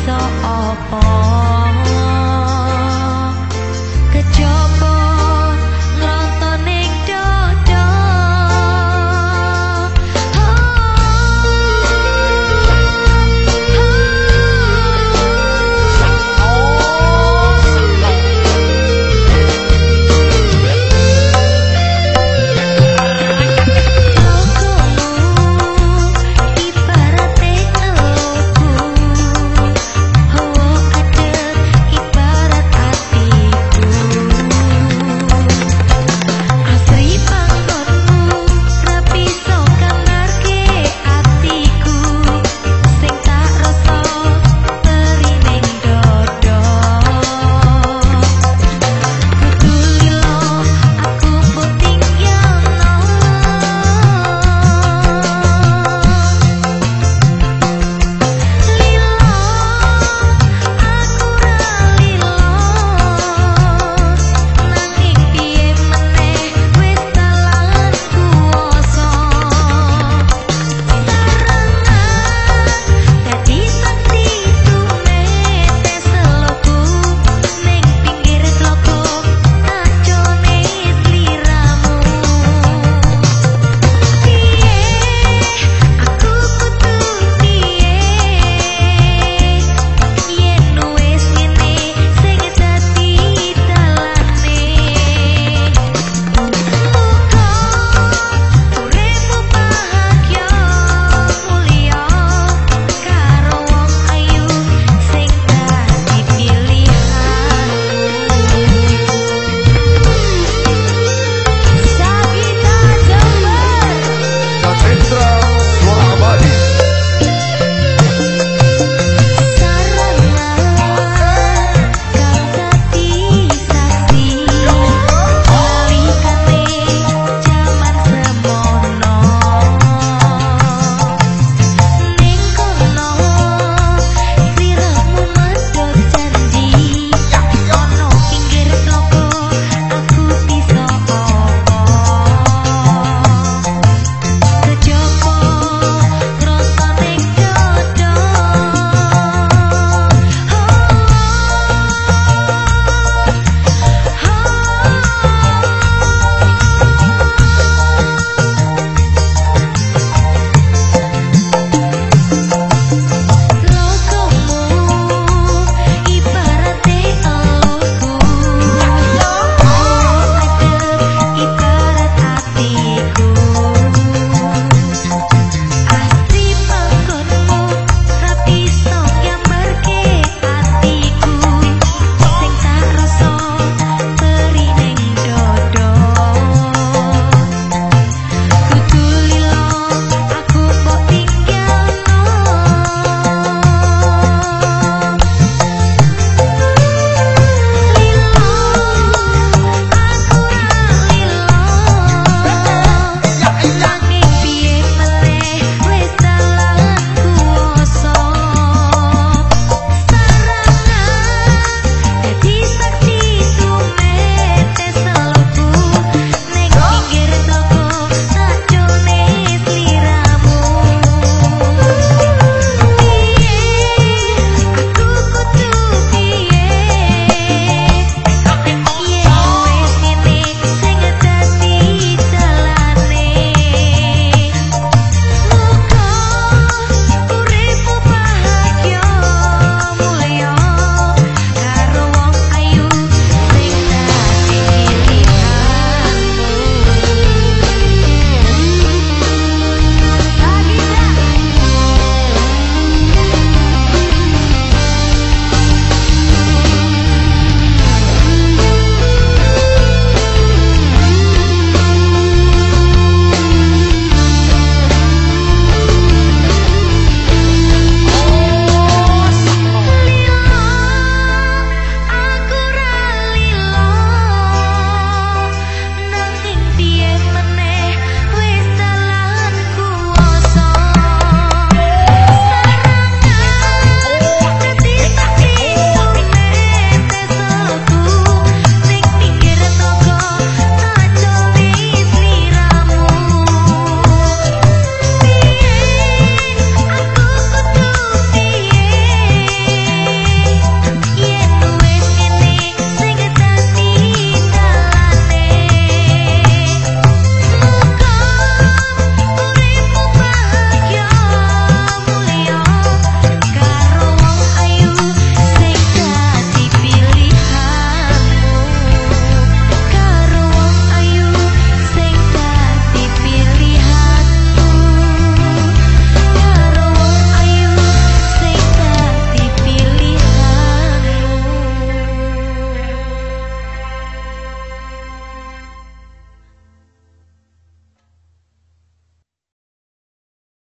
iso apa